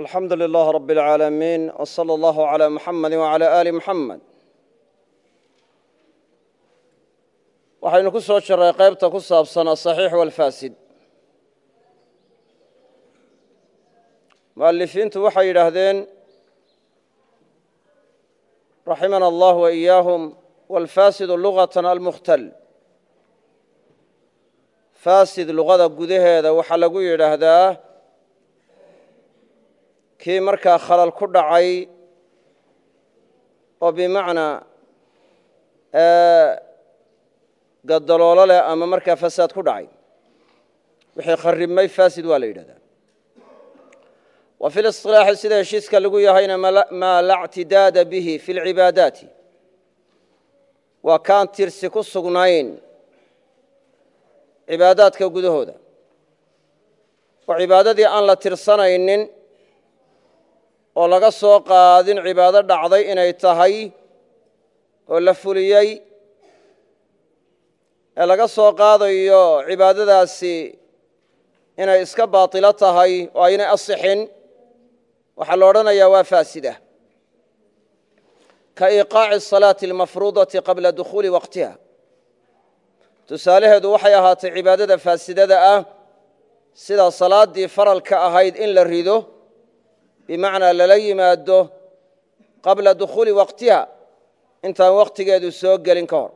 alxamdu lilah rab اlcaalamiin wslى اllah عlى muxamadi wعalى ali muxamed waxaynu ku soo jiray qaybta ku saabsan asaxiix walfaasid mu'alifiintu waxay yidhaahdeen raximana allah waإiyaahum walfaasidu lugatan almukhtal faasid luqada gudaheeda waxaa lagu yidhaahdaa kii markaa khalal ku dhacay oo bimacnaa gadaloolo leh ama markaa fasaad ku dhacay. Wixii kharibmay faasid waa la yidhahdaa. Wa fi lisilaaxi sida heshiiska lagu yahayna maa la ctidaada bihi fi lcibaadaati waa kaan tirsi ku sugnayn cibaadaadka gudahooda. Oo cibaadadii aan la tirsanaynin oo laga soo qaadin cibaado dhacday inay tahay oo la fuliyey ee laga soo qaadayo cibaadadaasi inay iska baatilo tahay oo aynay asixin waxaa la odhanayaa waa faasida. Ka iiqaaci asalaati almafruudati qabla dukhuuli waqtiha. Tusaalaheedu waxay ahaatay cibaadada faasidada ah sida salaaddii faralka ahayd in la rido bimacnaa lala yimaado qabla dukhuuli waqtiha. Intaan wakhtigeedu soo gelin ka hor.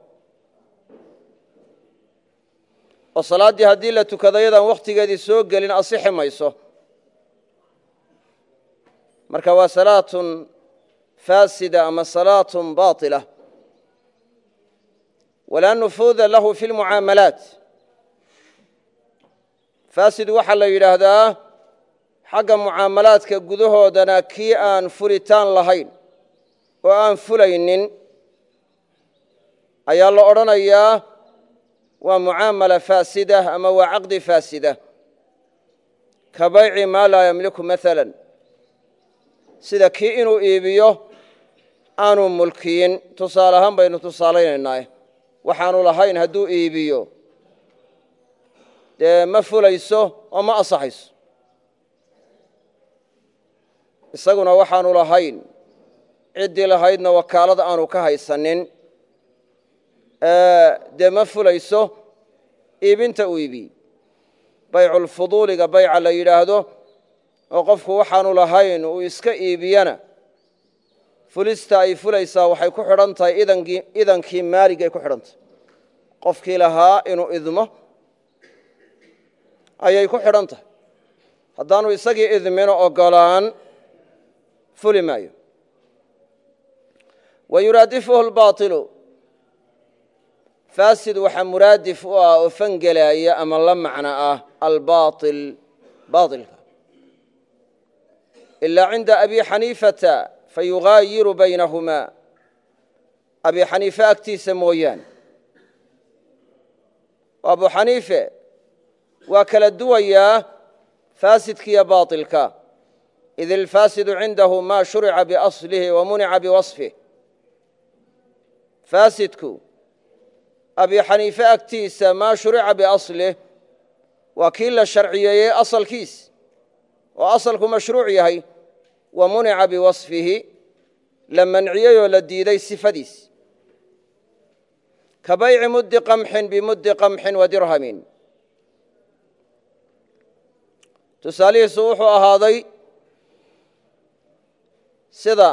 Oo salaaddii haddii la tukado yadaan wakhtigeedii soo gelin asixi mayso. Marka waa salaatun faasida ama salaatun baطila walaa nufuuda lahu fi lmucaamalaat faasid waxaa la yidhaahdaa xagga mucaamalaadka gudahoodana kii aan furitaan lahayn oo aan fulaynin ayaa la odhanayaa waa mucaamala faasida ama waa caqdi faasida? Ka bayci maa laa yamliku maala sida kii inuu iibiyo aanu mulkiyin. Tusaale ahaan baynu tusaalaynaynaa waxaanu lahayn hadduu iibiyo. Dee ma fulayso oo ma asaxayso isaguna waxaanu lahayn ciddii lahaydna wakaalada aanu ka haysanin dee ma fulayso? Iibinta uu iibiye bayculfuduuliga bayca la yidhaahdo oo qofku waxaanu lahayn uu iska iibiyana fulista ay fulaysaa waxay ku xidhan tahay idankii maaligay ku xidhan tahay. Qofkii lahaa inuu idmo ayay ku xidhan tahay. Haddaanu isagii idmino ogolaan fuli maayo wa yuraadifuhu lbaailu faasid waxaa muraadif u ah oo fangelaya ama la macno ah albaail baailka ilaa cinda abi xaniifata fayugaayiru baynahumaa abi xaniife agtiisa mooyaane abu xaniife waa kala duwayaa faasidkiiyo baailka id ilfaasidu cindahu ma shurica biaslihi wa munica biwasfih faasidku abi xaniife agtiisa maa shurica biaslih waa kii la sharciyeeyey asalkiis oo asalku mashruuc yahay wa munica biwasfihi la manciyey oo la diiday sifadiis ka bayci muddi qamxin bimuddi qamxin wa sida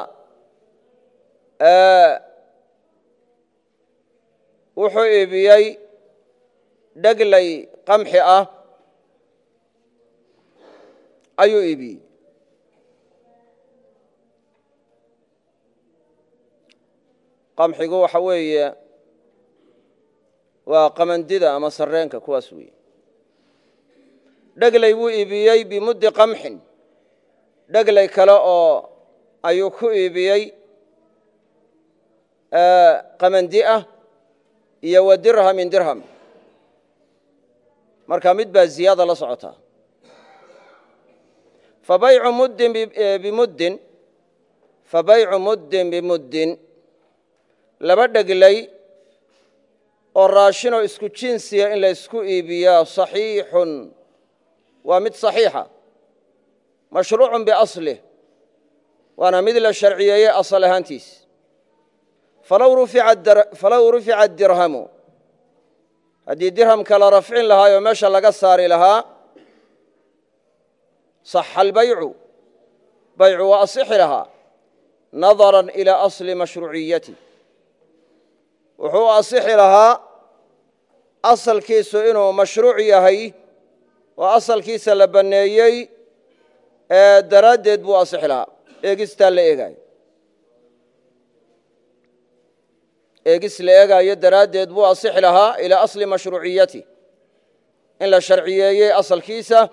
wuxuu iibiyey dheglay qamxi ah ayuu iibiyey. Qamxigu waxa weeye waa qamandida ama sarreenka kuwaas weeye. Dheglay buu iibiyey bimuddi qamxin. Dheglay kale oo ayuu ku iibiyey qamandi ah iyo wa dirhamin dirham. Marka mid baa ziyaada la socotaa fabaycu muddin bimuddin laba dheglay oo raashinoo isku jinsiya in la ysku iibiyaa saxiixun. Waa mid صaxiixa mashruucun biaslih waana mid la sharciyeeyey asal ahaantiis. Falow rufica dirhamu. Haddii dirhamka la rafcin lahaayoo meesha laga saari lahaa saxa albaycu baycu waa asixi lahaa nadaran ilaa asli mashruuciyati. Wuxuu asixi lahaa asalkiisu inuu mashruuc yahay oo asalkiisa la banneeyey ee daraaddeed buu asixi lahaa eegistaa la eegaayo eegis la eegaayo daraaddeed buu asixi lahaa ilaa asli mashruuciyati. In la sharciyeeyey asalkiisa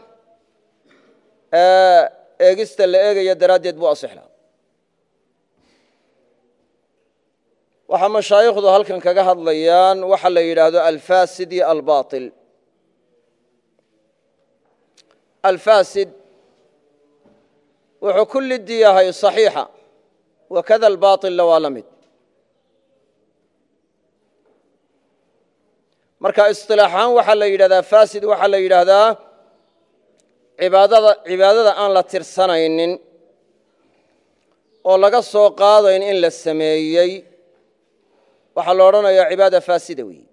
eegista la eegaya daraaddeed buu asixi lahaa. Waxaa mashaayikhdu halkan kaga hadlayaan waxa la yidhaahdo alfasid iyo alfasid wuxuu ku lidi yahay صaxiixa wakada albaaطilla waa la mid. Marka isilaaxahaan waxaa la yidhahdaa fasid waxaa la yidhaahdaa cibaadada aan la tirsanaynin oo laga soo qaadayn in la sameeyey waxaa la odhanayaa cibaada faasida weyi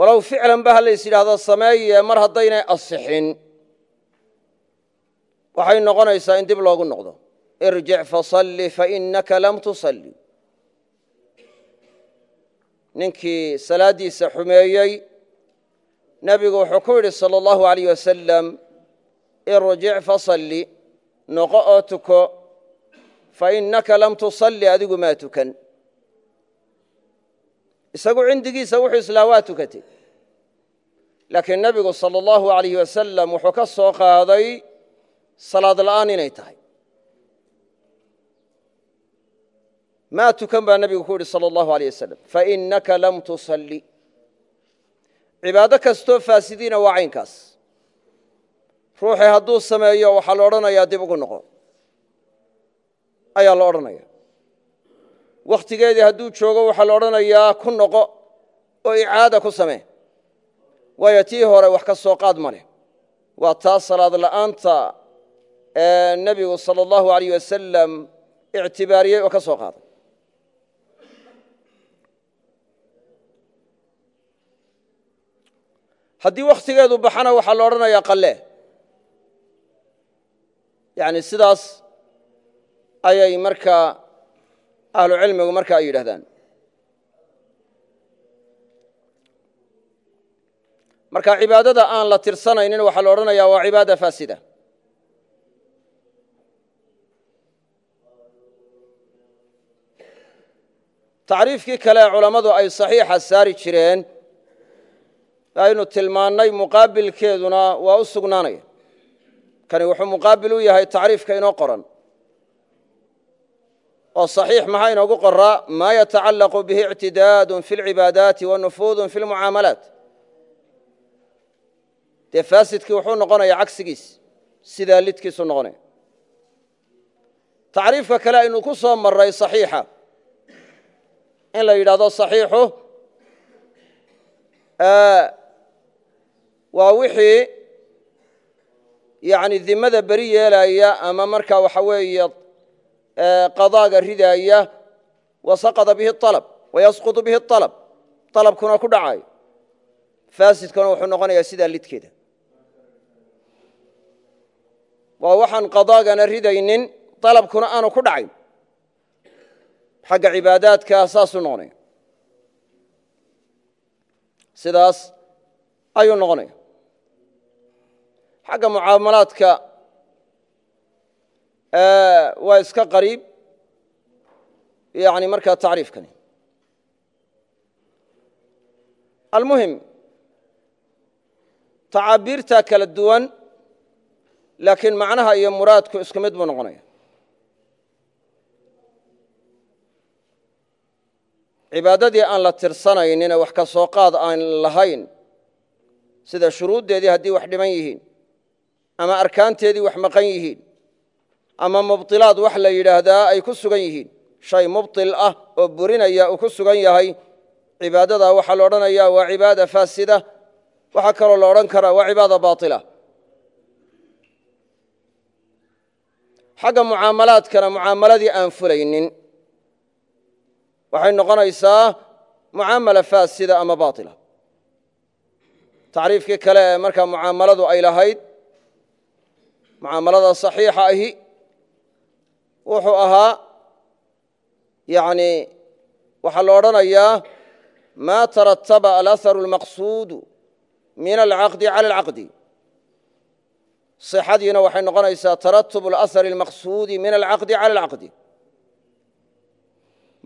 walow ficlan ba ha lays yidhaahdo sameeye mar haddaynay asixin. Waxay noqonaysaa in dib loogu noqdo. Irjic fasalli fainaka lam tusalli. Ninkii salaaddiisa xumeeyey nebigu wuxuu ku yidhi salى اllahu alayh wasalam irjic fasalli noqo oo tuko. Fainaka lam tusalli adigu maa tukan isagu cindigiisa wuxuu islaa waa tukatay. Laakiin nebigu sal allahu alayh wasalam wuxuu ka soo qaaday salaad la'aan inay tahay. Maa tukan baa nebigu ku yidhi sal allahu alayh wasalam fainaka lam tusalli. Cibaado kastoo faasidiina waa caynkaas. Ruuxii hadduu sameeyo waxaa la odhanayaa dib ugu noqo ayaa la odhanaya wakhtigeedii hadduu joogo waxaa la odhanayaa ku noqo oo icaada ku samee. Waayo tii hore wax ka soo qaad ma leh. Waa taa salaad la'aanta ee nebigu salى اllahu alayh wasalam ictibaariyey oo ka soo qaaday. Haddii wakhtigeedu baxana waxaa la odhanayaa qalle. Yani sidaas ayay markaa ahlu cilmigu marka ay yidhahdaan marka cibaadada aan la tirsanaynin waxaa la odhanayaa waa cibaada faasida. Tacriifkii kale culammadu ay saxiixa saari jireen aynu tilmaannay muqaabilkeeduna waa u sugnaanaya. Kani wuxuu muqaabil u yahay tacriifka inoo qoran oo صaxiix maxaa inoogu qoraa maa yatacallaqu bihi اctidaad fi اlcibaadaati wanufuud fi اlmucaamalaat dee faasidkii wuxuu noqonaya cagsigiis sidaa lidkiisu noqonaya tacriifka kale aynu ku soo maray صaxiixa in la yidhahdo صaxiixu waa wixii yani dimada beri yeelaya ama markaa waxa weeye qadaaga ridaaya wasaqada bihi alab wayasqutu bihi alab alabkuna ku dhacayo faasidkuna wuxuu noqonayaa sidaa lidkeeda. Waa waxaan qadaagana ridaynin alabkuna aanu ku dhacayn xagga cibaadaadka saasuu noqonaya. Sidaas ayuu noqonaya. Xagga mucaamalaadka waa iska qariib. Yani markaa tacriifkani. Almuhim tacaabiirta kala duwan laakiin macnaha iyo muraadku isku mid buu noqonaya. Cibaadadii aan la tirsanaynin wax ka soo qaad aan lahayn sida shuruuddeedii haddii wax dhiman yihiin ama arkaanteedii wax maqan yihiin ama mubطilaad wax la yidhaahdaa ay ku sugan yihiin. Shay mubطil ah oo burinaya uu ku sugan yahay cibaadada waxaa la odhanaya waa cibaada faasida waxaa kaloo la odhan karaa waa cibaada baila xagga mucaamalaadkana mucaamaladii aan fulaynin. Waxay noqonaysaa mucaamala faasida ama baila tacriifkii kale ee markaa mucaamaladu ay lahayd mucaamalada saxiixa ahi wuxuu ahaa yani waxaa la odhanayaa ma tarataba alaharu اlmaqsuudu min alcaqdi cala alcaqdi صixadiina waxay noqonaysaa taratub اlahari اlmaqsuudi min alcaqdi cala alcaqdi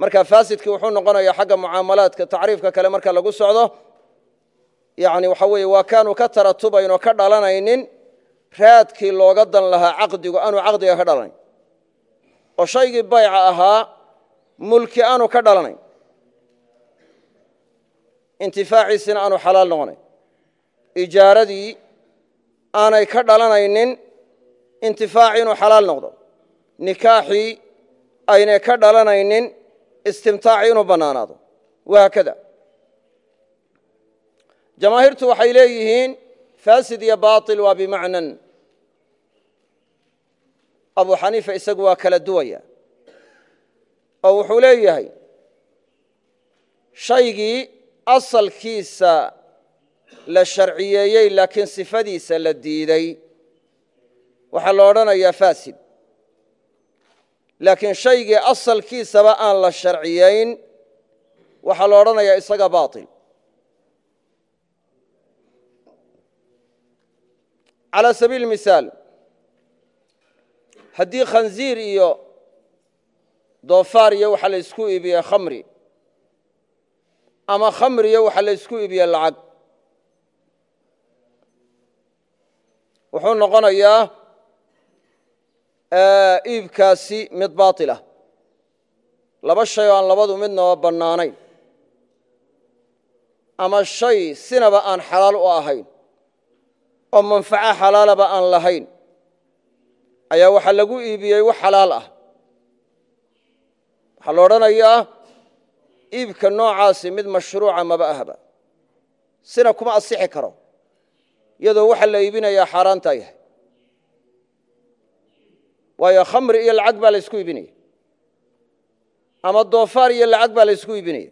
marka faasidkii wuxuu noqonayaa xagga mucaamalaadka tacriifka kale marka lagu socdo yani waxa weeye waa kaanu ka taratubayn oo ka dhalanaynin raadkii looga dan lahaa caqdigu aanu caqdiga ka dhalanayn oo shaygii bayca ahaa mulki aanu ka dhalanayn intifaaciisina aanu xalaal noqonayn ijaaradii aanay ka dhalanaynin intifaaci inuu xalaal noqdo. Nikaaxii aynay ka dhalanaynin istimtaaci inuu bannaanaado. Wahaakada jamaahiirtu waxay leeyihiin fasid iyo baطil waa bimacnan abu xaniifa isagu waa kala duwaya. Oo wuxuu leeyahay shaygii asalkiisa la sharciyeeyey laakiin sifadiisa la diiday. Waxaa la odhanayaa fasid laakiin shaygii asalkiisaba aan la sharciyayn waxaa la odhanayaa isaga baطil calى sabiil misaal haddii khanziir iyo doofaar iyo waxa la ysku iibiye khamri ama khamri iyo waxa la ysku iibiye lacag wuxuu noqonayaa iibkaasi mid baطilah laba shay oo aan labadu midnaba bannaanayn. Ama shay sinaba aan xalaal u ahayn oo manfaco xalaalaba aan lahayn ayaa waxaa lagu iibiyey wax xalaal ah. Waxaa la odhanayaa iibka noocaasi mid mashruuca maba ahba. Sina kuma asixi karo. Iyadoo waxa la iibinayaa xaaraantaa yahay waayo khamri iyo lacag baa la ysku iibinaya ama doofaar iyo lacag baa la ysku iibinaya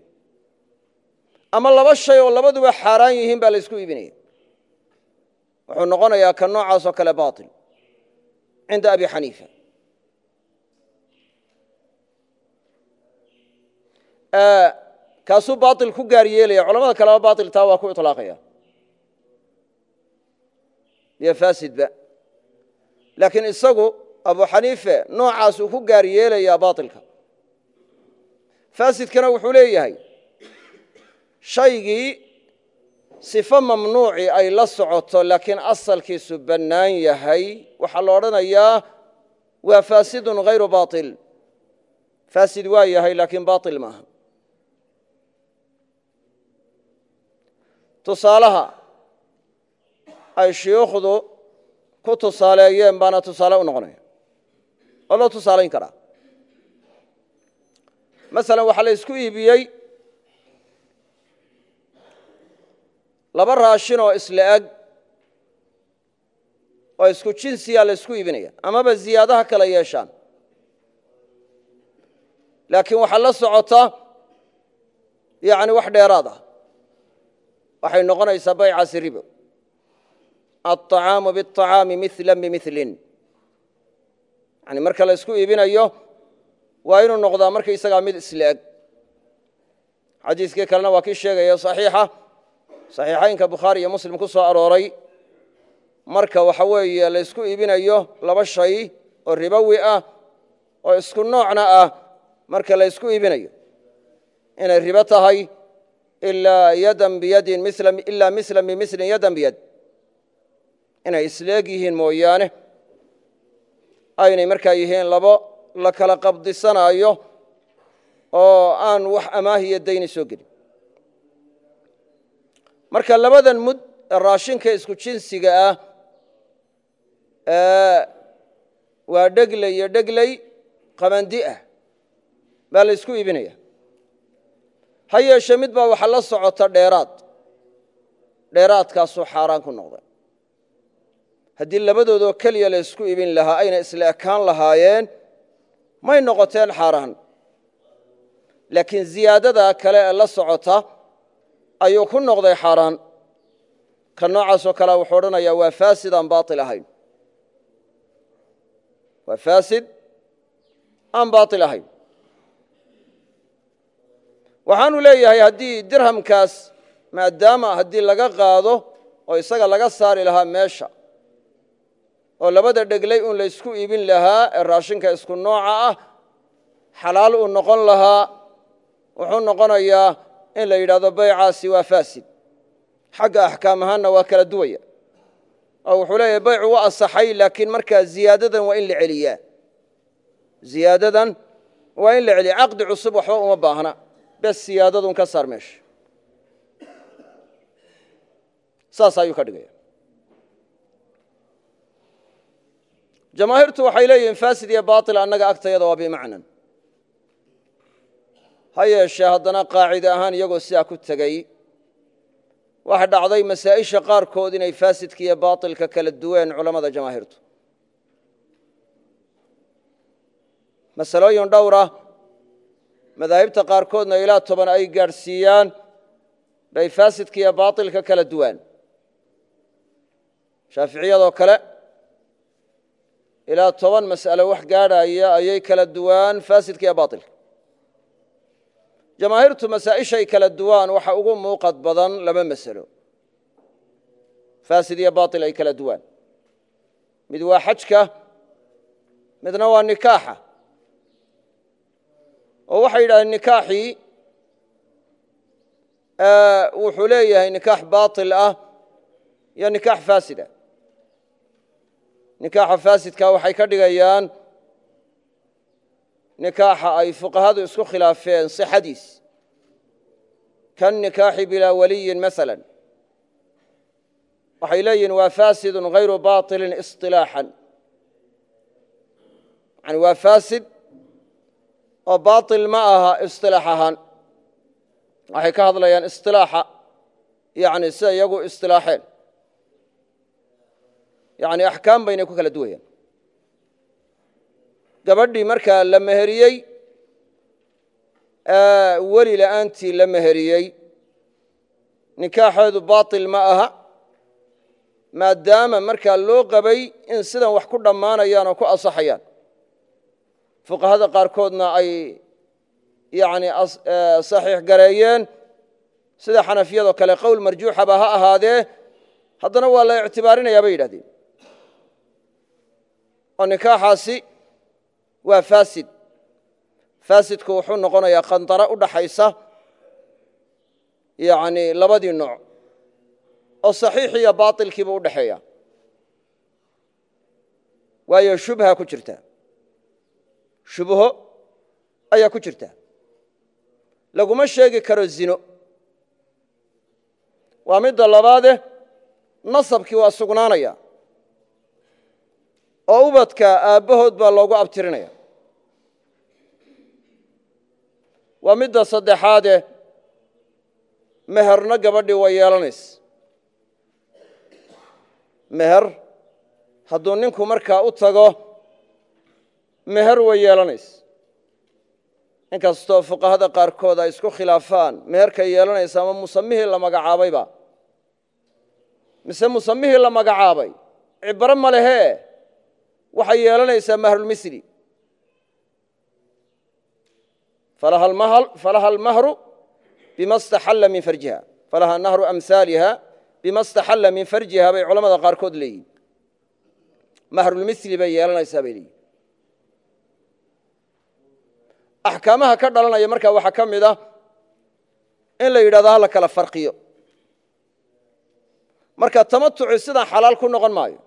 ama laba shay oo labaduba xaaraan yihiin baa la ysku iibinaya wuxuu noqonayaa ka noocaas oo kale baطil cinda abi xaniifa kaasuu bail ku gaar yeelaya culamada kaleba bail taa waa ku ilaaqaya iyo fasidba laakiin isagu abu xaniife noocaas uu ku gaar yeelayaa bailka fasidkana wuxuu leeyahay haygii sifo mamnuuci ay la socoto laakiin asalkiisu bannaan yahay. Waxaa la odhanayaa waa faasidun hayru baطil faasid waa yahay laakiin baطil maaha tusaalaha ay shuyuukhdu ku tusaaleeyeen baana tusaale u noqonaya. Oo loo tusaalayn karaa masalan waxaa la isku iibiyey laba raashin oo isla eg oo isku jinsiyaa la isku iibinaya amaba ziyaadaha kala yeeshaan laakiin waxaa la socota yani wax dheeraad ah waxay noqonaysaa baycaasi ribo aلطacaamu bالطacaami mila bimilin yani marka la isku iibinayo waa inuu noqdaa markaysagaa mid isla eg xadiiskii kalena waa kii sheegaya صaxiixa صaxiixaynka bukhaari iyo muslim ku soo arooray. Marka waxa weeye la ysku iibinayo laba shay oo ribowi ah oo isku noocna ah marka la ysku iibinayo. Inay ribo tahay ilaa yadan biyadin ilaa mislan bimislin yadan biyad. Inay isleeg yihiin mooyaane. Aynay markaa yihiin labo la kala qabdisanaayo oo aan wax amaahiyo dayni soo gelin marka labadan mud raashinka isku jinsiga ah waa dhegley iyo dhegley qabandi ah baa la isku iibinaya. Ha yeeshe mid baa waxa la socota dheeraad dheeraadkaasuu xaaraan ku noqday. Haddii labadoodoo keliya la ysku ibin lahaa ayna isla ekaan lahaayeen may noqoteen xaaraan. Laakiin ziyaadada kale ee la socota ayuu ku noqday xaaraan. Ka noocaasoo kale wuxuu odhanayaa waa faasid aan baail ahayn. Waa faasid aan baail ahayn. Waxaanu leeyahay haddii dirhamkaas maadaama haddii laga qaado oo isaga laga saari lahaa meesha oo labada dheglay uun la ysku iibin lahaa ee raashinka isku nooca ah xalaal uu noqon lahaa wuxuu noqonayaa in la yidhahdo baycaasi waa faasid. Xagga axkaam ahaanna waa kala duwaya. Oo wuxuu leeyahay baycu waa asaxay laakiin markaa ziyaadadan waa in la celiyaa. Ziyaadadan waa in la celiya caqdi cusub waxba uma baahna. Bes siyaadadun ka saar meesha. Saas ayuu ka dhigaya. Jamaahiirtu waxay leeyihiin faasid iyo baail annaga agtayada waa bimacnan ha yeeshee haddana qaacide ahaan iyagoo sidaa ku tegey waxa dhacday masaa'isha qaarkood inay faasidka iyo baailka kala duween culammada jamaahiirtu masalooyin dhowra madaahibta qaarkoodna ilaa toban ay gaadhsiiyaan bay faasidka iyo baailka kala duwaan. Shaaficiyadoo kale ilaa toban mas'alo wax gaadhaya ayay kala duwaan faasidka iyo baailka jamaahiirtu masaa'ishay kala duwaan waxa ugu muuqad badan laba masalo. Faasid iyo baail ay kala duwaan. Mid waa xajka midna waa nikaaxa. Oo waxay yidhahdeen nikaaxii wuxuu leeyahay nikaax baail ah iyo nikaax faasida. Nikaaxa faasidka waxay ka dhigayaan nikaaxa ay fuqahadu isku khilaafeen sixadiis. Kan nikaaxi bilaa waliyin maala waxay leeyihiin waa fasid hayru bailin isilaaxan n waa fasid oo bail ma aha isilaax ahaan. Waxay ka hadlayaan isilaaxa yani sida iyagu isilaaxeen yani axkaam baynay ku kala duwayaan gabadhii markaa la meheriyey weli la'aantii la meheriyey. Nikaaxeedu baail ma aha maadaama markaa loo qabay in sidan wax ku dhammaanayaan oo ku asaxayaan fuqahada qaarkoodna ay yani saxiix gareeyeen. Sida xanafiyadoo kale qowl marjuuxaba ha ahaadee haddana waa la ictibaarinayaa bay yidhahdeen. Oo nikaaxaasi waa faasid. Faasidku wuxuu noqonayaa khandaro u dhaxaysa yani labadii nooc oo saxiix iyo baailkiiba u dhexeeya waayo shubha ku jirta. Shubho ayaa ku jirta. Laguma sheegi karo zino. Waa midda labaade nasabkii waa sugnaanaya oo ubadka aabbahood baa loogu abtirinaya waa midda saddexaade meherna gabadhii way yeelanaysa. Meher hadduu ninku markaa u tago meher way yeelanaysa. Inkastoo fuqahada qaarkood ay isku khilaafaan meherkay yeelanaysa ama musamihii la magacaabayba mise musamihii la magacaabay cibro ma lehee waxay yeelanaysaa mahrulmisli falaha almahru bima staxalla min farjiha. Falaha nahru amhaaliha bima staxalla min farjiha bay culamada qaarkood leeyihiin mahrulmisli bay yeelanaysaa bay leeyihiin axkaamaha ka dhalanaya markaa waxaa ka mid ah in la yidhahdo ha la kala farqiyo. Marka tamatuci sidan xalaal ku noqon maayo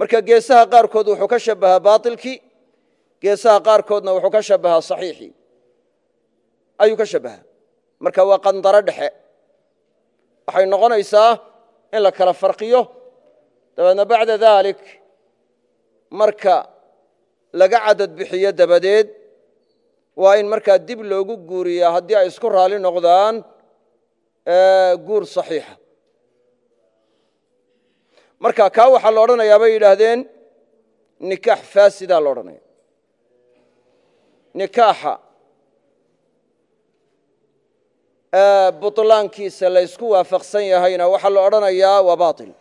marka geesaha qaarkood wuxuu ka shabahaa baailkii geesaha qaarkoodna wuxuu ka shabahaa saxiixii. Ayuu ka shabahaa marka waa qandaro dhexe. Waxay noqonaysaa in la kala farqiyo. Dabeedna bacda daalik marka laga cadad bixiyo dabadeed waa in markaa dib loogu guuriyaa haddii ay isku raali noqdaan guur saxiixa marka kaa waxaa la odhanayaa bay yidhaahdeen nikaax faasidaa la odhanaya nikaaxa. Butlaankiisa la ysku waafaqsan yahayna waxaa la odhanayaa waa baطil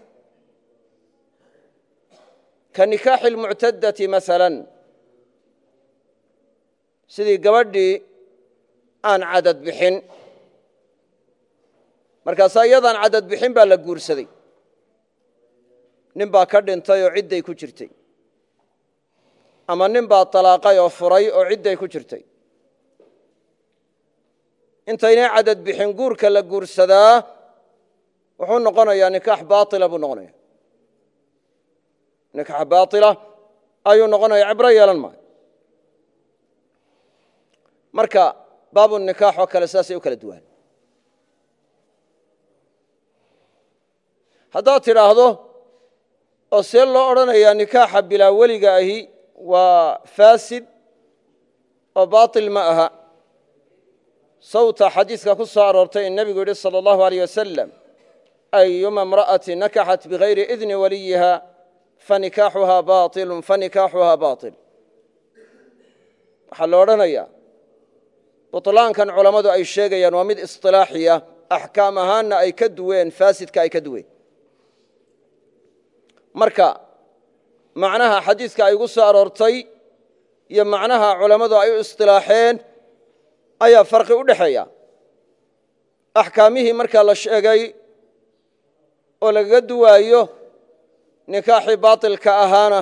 ka nikaaxi اlmuctadati maala sidii gabadhii aan cadad bixin. Markaasaa iyadaan cadad bixin baa la guursaday nin baa ka dhintay oo cidday ku jirtay. Ama nin baa talaaqay oo furay oo cidday ku jirtay. Intaynay cadad bixin guurka la guursadaa wuxuu noqonayaa nikaax baila buu noqonaya nikaax baila ayuu noqonaya cibro yeelan maayo. Marka baabu nikaax oo kale saasay u kala duwan haddaad tidhaahdo oo see loo odhanayaa nikaaxa bilaa weliga ahi waa faasid oo baatil ma aha sawta xadiiska ku soo aroortay in nebigu yidhi salى اllahu aleyh wasalam ayuma imra'ati nakaxat bigayri idni waliyiha fanikaaxuhaa baailu fanikaaxuhaa baail waxaa lo odhanayaa buطlaankan culammadu ay sheegayaan waa mid isilaaxiya axkaam ahaanna ay ka duween faasidka ay ka duween marka macnaha xadiiska ay ugu soo aroortay iyo macnaha culammadu ay u isilaaxeen ayaa farqi u dhexeeya. Axkaamihii markaa la sheegay oo lagaga duwaayo nikaaxii baatilka ahaana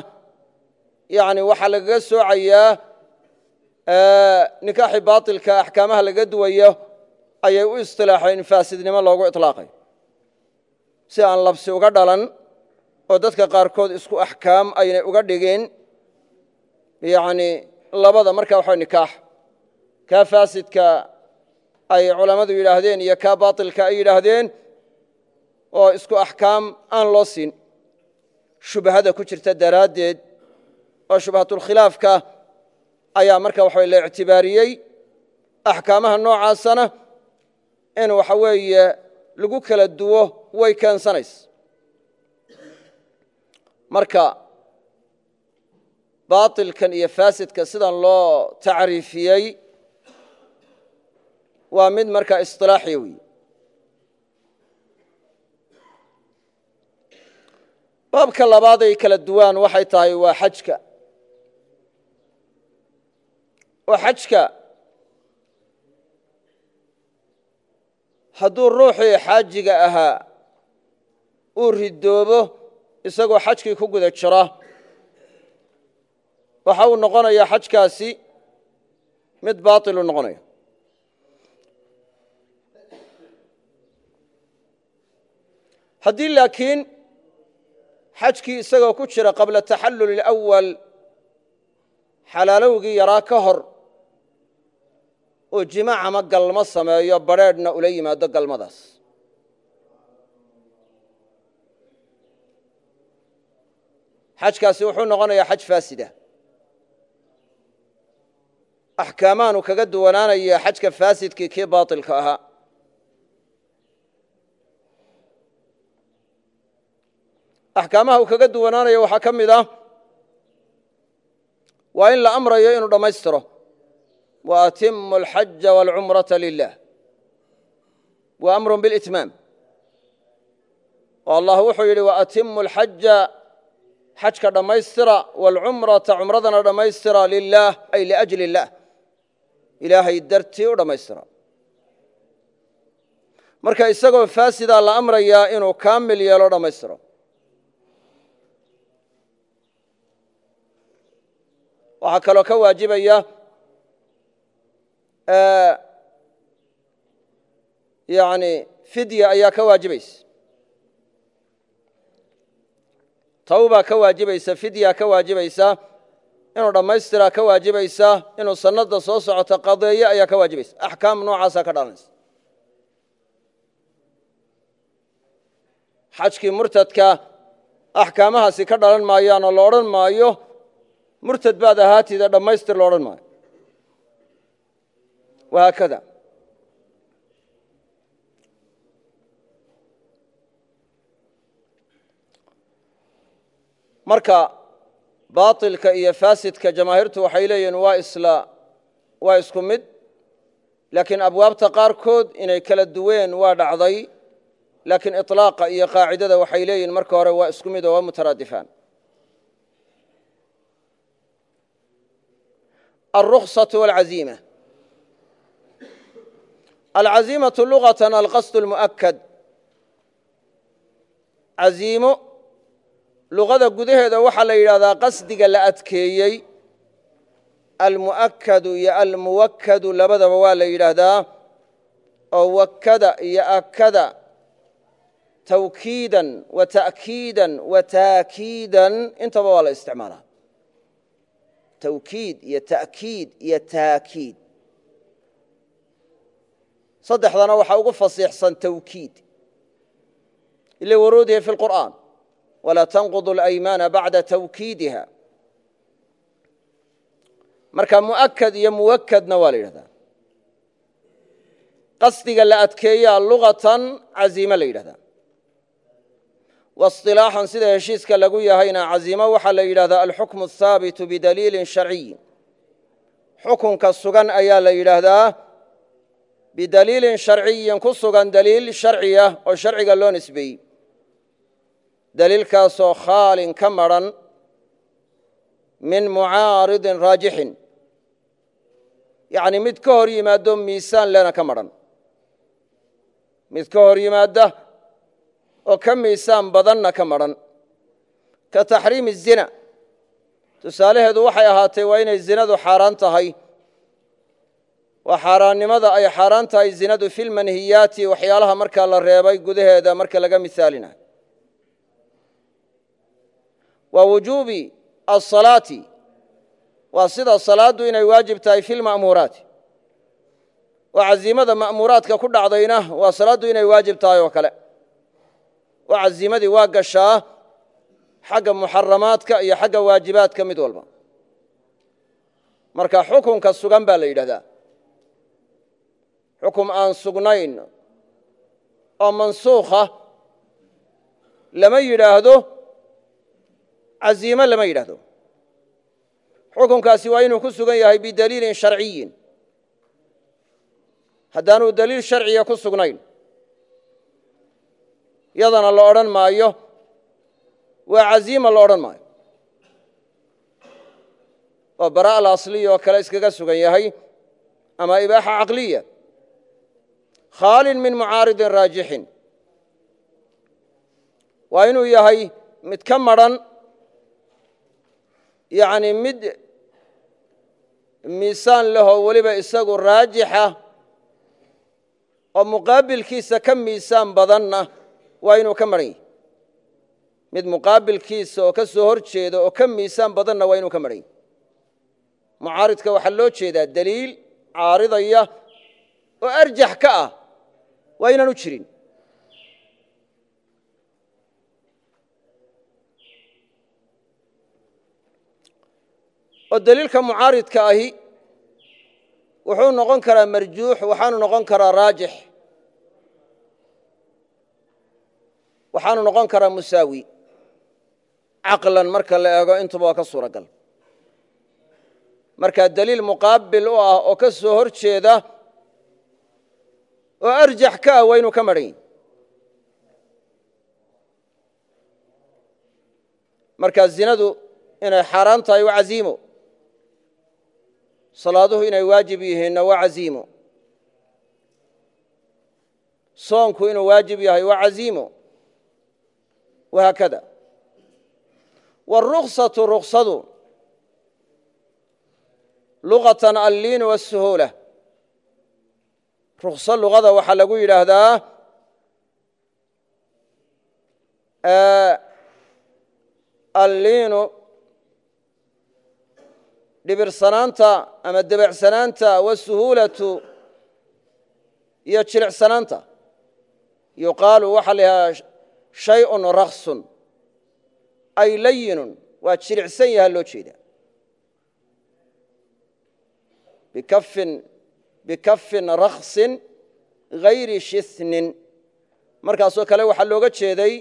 yani waxaa lagaga soocayaa nikaaxii baatilka axkaamaha lagaga duwayo ayay u istilaaxeen in faasidnimo loogu iطlaaqay si aan labsi uga dhalan oo dadka qaarkood isku axkaam aynay uga dhigin yani labada marka waxa nikaax kaa faasidka ay culammadu yidhaahdeen iyo kaa baatilka ay yidhaahdeen oo isku axkaam aan loo siin. Shubhada ku jirta daraaddeed oo shubhatulkhilaafka ayaa marka waxa la ictibaariyey axkaamaha noocaasana in waxa weeye lagu kala duwo way keensanays marka baatilkan iyo faasidka sidan loo tacriifiyey waa mid markaa isilaaxiya wey baabka labaaday kala duwaan waxay tahay waa xajka. Oo xajka hadduu ruuxii xaajiga ahaa uu ridoobo isagoo xajkii ku guda jira. Waxa uu noqonayaa xajkaasi mid baailu noqonaya haddii laakiin xajkii isagoo ku jira qabla taxallul اlأwal xalaalowgii yaraa ka hor oo jimaac ama galmo sameeyo badrheedhna ula yimaado galmadaas xajkaasi wuxuu noqonayaa xaj faasida. Axkaamaanu kaga duwanaanaya xajka faasidkii kii baailka ahaa. Axkaamaha uu kaga duwanaanayo waxaa ka mid ah waa in la amrayo inuu dhammaystiro. Wa atimu alxaja waalcumrata lilah wa amrun biاlitmaam oo allah wuxuu yidhi waatimu alxaja xajka dhammaystira waalcumrata cumradana dhammaystira lilaah ay liajli illaah ilaahay dartii u dhammaystira marka isagoo faasidaa la amrayaa inuu kaamil yeelo dhammaystiro waxaa kaloo ka waajibaya yani fidya ayaa ka waajibaysa tawbaa ka waajibaysa fidya ka waajibaysa inuu dhammaystiraa ka waajibaysa inuu sanada soo socoto qadeeye ayaa ka waajibaysa. Axkaam noocaasaa ka dhalanaysa. Xajkii murtadka axkaamahaasi ka dhalan maayaanoo la odhan maayo murtad baad ahaatida dhammaystir lo odhan maayo. Wahaakada marka baatilka iyo faasidka jamaahiirtu waxay leeyihiin waa isla waa isku mid laakiin abwaabta qaarkood inay kala duween waa dhacday laakiin iطlaaqa iyo qaacidada waxay leeyihin marka hore waa isku mid oo waa mutaraadifaan alrukhsaةu wاlcaziima alcaziimaةu lugaة alqasd اlmuؤakad caziimo luqada gudaheeda waxaa la yidhahdaa qasdiga la adkeeyey almu'akadu iyo almuwakkadu labadaba waa la yidhaahdaa oo wakada iyo akada tawkiidan wa ta'kiidan wa taakiidan intaba waa la isticmaalaa. Tawkiid iyo ta'kiid iyo taakiid saddexdana waxaa ugu fasiixsan tawkiid liwuruudihi fi اlqur'an walaa tanqudu اlaymaana bacda tawkiidiha marka mu'akad iyo muwakkadna waa la yidhahdaa qasdiga la adkeeyaa lugatan caziime la yidhahdaa wasilaaxan sida heshiiska lagu yahayna caziimo waxaa la yidhahdaa alxukmu ahaabitu bidaliilin sharciyin xukunka sugan ayaa la yidhaahdaa bidaliilin sharciyin ku sugan daliil sharciya oo sharciga loo nisbeeyey daliilkaasoo khaalin ka maran min mucaaridin raajixin. Yacni mid ka hor yimaado miisaan lena ka maran. Mid ka hor yimaadda oo ka miisaan badanna ka maran. Ka taxriimi الzina tusaalaheedu waxay ahaatay waa inay zinadu xaaraan tahay. Waa xaaraannimada ay xaaraan tahay zinadu fi lmanhiyaati waxyaalaha markaa la reebay gudaheeda marka laga misaalinayo wa wujuubi asalaati waa sida salaaddu inay waajib tahay fi lma'muuraati oo caziimada ma'muuraadka ku dhacdayna waa salaaddu inay waajib tahay oo kale. Oo caziimadii waa gashaa xagga muxaramaadka iyo xagga waajibaadka mid walba. Marka xukunka sugan baa la yidhahdaa. Xukum aan sugnayn oo mansuukha lama yidhaahdo caziime lama yidhaahdo xukunkaasi waa inuu ku sugan yahay bidaliilin sharciyin haddaanuu daliil sharciya ku sugnayn yadana la odhan maayo waa caziima la odhan maayo oo bara alasliya oo kale iskaga sugan yahay ama ibaaxa caqliya khaalin min mucaaridin raajixin waa inuu yahay mid ka maran yani mid miisaan lehoo weliba isagu raajixa oo muqaabilkiisa ka miisaan badanna waa inuu ka maran yahy mid muqaabilkiisa oo ka soo hor jeeda oo ka miisaan badanna waa inuu ka maran yahy mucaaridka waxaa loo jeedaa daliil caaridaya oo arjax ka ah waa inaanu jirin oo daliilka mucaaridka ahi wuxuu noqon karaa marjuux waxaanu noqon karaa raajix. Waxaanu noqon karaa musaawi. Caqlan marka la eego intuba waa ka suuragal. Marka daliil muqaabil u ah oo ka soo hor jeeda oo arjax ka ah waa inuu ka maran marka zinadu inay xaaraan tahay waa caziimo salaaduhu inay waajib yihiinna waa caziimo soonku inuu waajib yahay waa caziimo wahaakada wاruksatu ruksadu luqatan alliin wasuhuula rukso luqada waxaa lagu yidhaahdaa alliinu dhibirsanaanta ama debecsanaanta wasuhuulatu iyo jilicsanaanta. Yuqaalu waxaa la yidhahdaa shayun raksun ay layinun. Waa jilicsan yaha loo jeeda bikafin raksin hayri shithnin. Markaasoo kale waxaa looga jeeday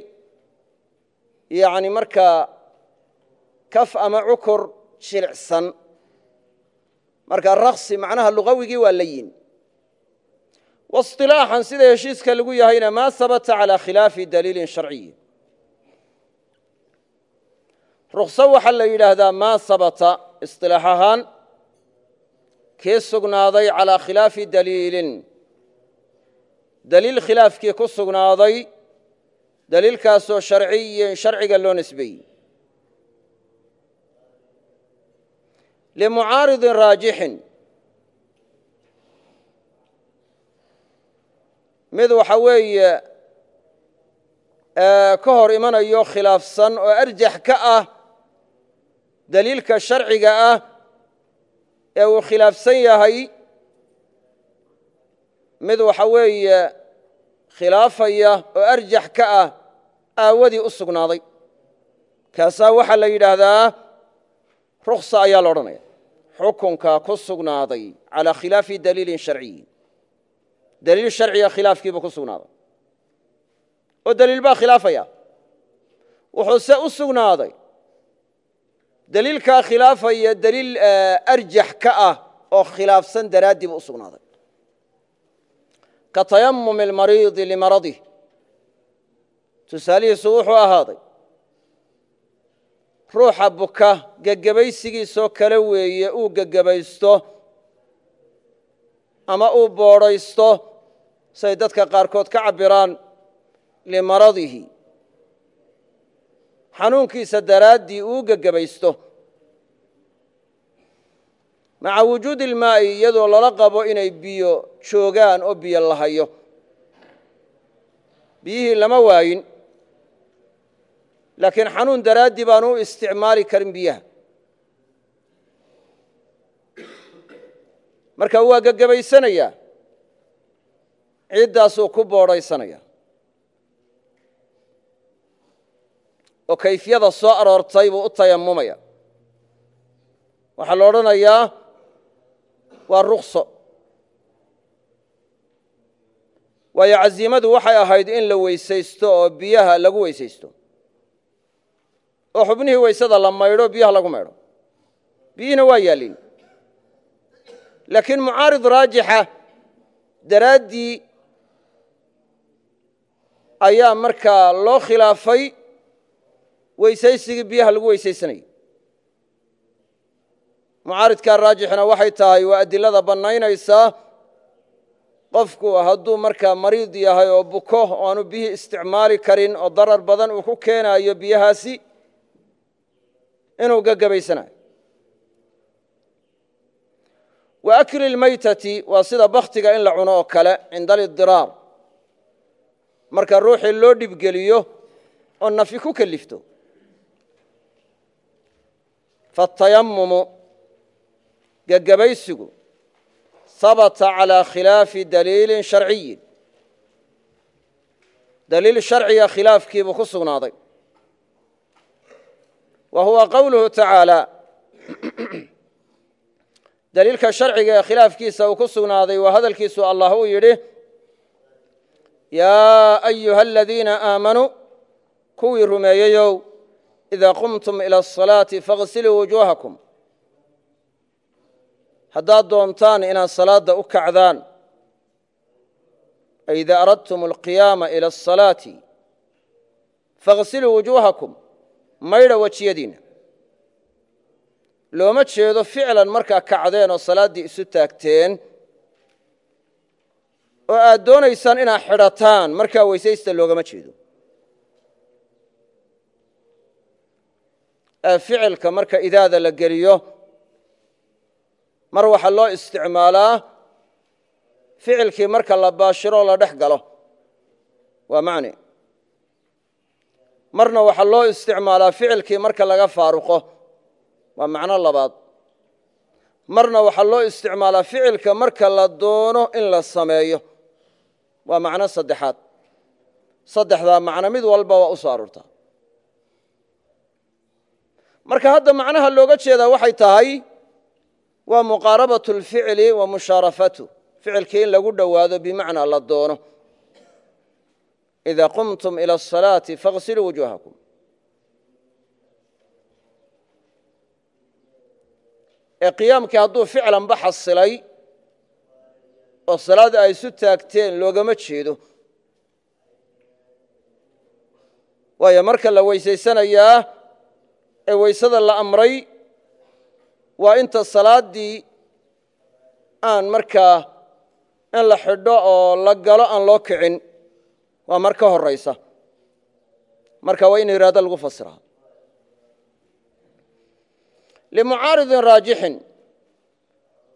yani markaa kaf ama cukur jilicsan marka raksi macnaha lugawigii waa layin wasilaaxan sida heshiiska lagu yahayna maa habata calaa khilaafi daliilin sharciyi rukso waxaa la yidhaahdaa maa habata isilaax ahaan kii sugnaaday calaa khilaafi daliilin? Daliil khilaafkii ku sugnaaday daliilkaasoo sharciyin sharciga loo nisbeeyey limucaaridin raajixin mid waxa weeye ka hor imanayo khilaafsan oo arjax ka ah daliilka sharciga ah ee uu khilaafsan yahay mid waxa weeye khilaafaya oo arjax ka ah aawadii u sugnaaday kaasaa waxaa la yidhaahdaa ruksa ayaa la odhanaya xukunka ku sugnaaday calaa khilaafi daliilin sharciyi daliil sharciga khilaafkiiba ku sugnaaday. Oo daliil baa khilaafaya. Wuxuu se u sugnaaday. Daliilkaa khilaafaya daliil arjax ka ah oo khilaafsan daraaddii buu u sugnaaday. Ka tayamumi almariidi limaradih tusaalihiisu wuxuu ahaaday ruuxa buka gegebaysigiisoo kale weeye uu gegebaysto ama uu boodhaysto say dadka qaarkood ka cabbiraan limaradihi. Xanuunkiisa daraaddii uu gegebaysto maca wujuudi ilmaa'i iyadoo lala qabo inay biyo joogaan oo biyo la hayo. Biyihii lama waayin laakiin xanuun daraaddii baanu u isticmaali karin biyaha. Marka waa gegebaysanayaa ciiddaasuu ku boodhaysanaya. Oo kayfiyada soo aroortay buu u tayamumaya waxaa la odhanayaa waa rukso waayo casiimadu waxay ahayd in la weysaysto oo biyaha lagu weysaysto oo xubnihii weysada la maydho biyaha lagu maydho. Biyihina waa yaallin laakiin mucaarid raajixa daraaddii ayaa markaa loo khilaafay weysaysigii biyaha lagu weysaysanayay. Mucaaridkaa raajixna waxay tahay waa adilada bannaynaysaa qofku hadduu markaa mariid yahay oo buko oo aanu isticmaali karin oo darar badan uu ku keenaayo biyahaasi inuu gagabaysanayo wa akli lmaytati waa sida bakhtiga in la cuno oo kale cinda alidiraar marka ruuxii loo dhibgeliyo oo nafi ku kelifto faatayamumu gagabaysigu. Habata calى khilaafi daliilin sharciyin. Daliil sharciga khilaafkiibuu ku sugnaaday wa huwa qowluhu tacaalaa daliilka sharciga ee khilaafkiisa uu ku sugnaaday waa hadalkiisu allah uu yidhi yaa ayuha aladiina aamanuu kuwii rumeeyeyow idaa qumtum ila asalaati fakhsiluu wujuuhakum haddaad doontaan inaad salaadda u kacdaan ay ida aradtum maydha wejiyadiinna looma jeedo ficlan markaa kacdeen oo salaaddii isu taagteen oo aad doonaysaan inaad xidhataan markaa weysaysta loogama jeedo. Ee ficilka marka idaada la geliyo mar waxaa loo isticmaalaa ficilkii marka la baashiro la dhex galo. Waa macni marna waxaa loo isticmaalaa ficilkii marka laga faaruqo. Waa macno labaad. Marna waxaa loo isticmaalaa ficilka marka la doono in la sameeyo. Waa macno saddexaad. Saddexdaa macno mid walba waa u soo marka hadda macnaha looga jeedaa waxay tahay waa muqaarabaة اlficli wa mushaarafatu. Ficilkii in lagu dhowaado bimacnaa la doono إida qumtum ilى الصalaaةi faغsiluu wujuuhakum ee qiyaamkii hadduu ficlanba xasilay oo salaada ay isu taagteen loogama jeedo waayo marka la weysaysanayaa ee weysada la amray waa inta salaaddii aan markaa in la xidho oo la galo aan loo kicin waa mar ka horaysa marka waa in iraado lagu fasiraa limucaaridin raajixin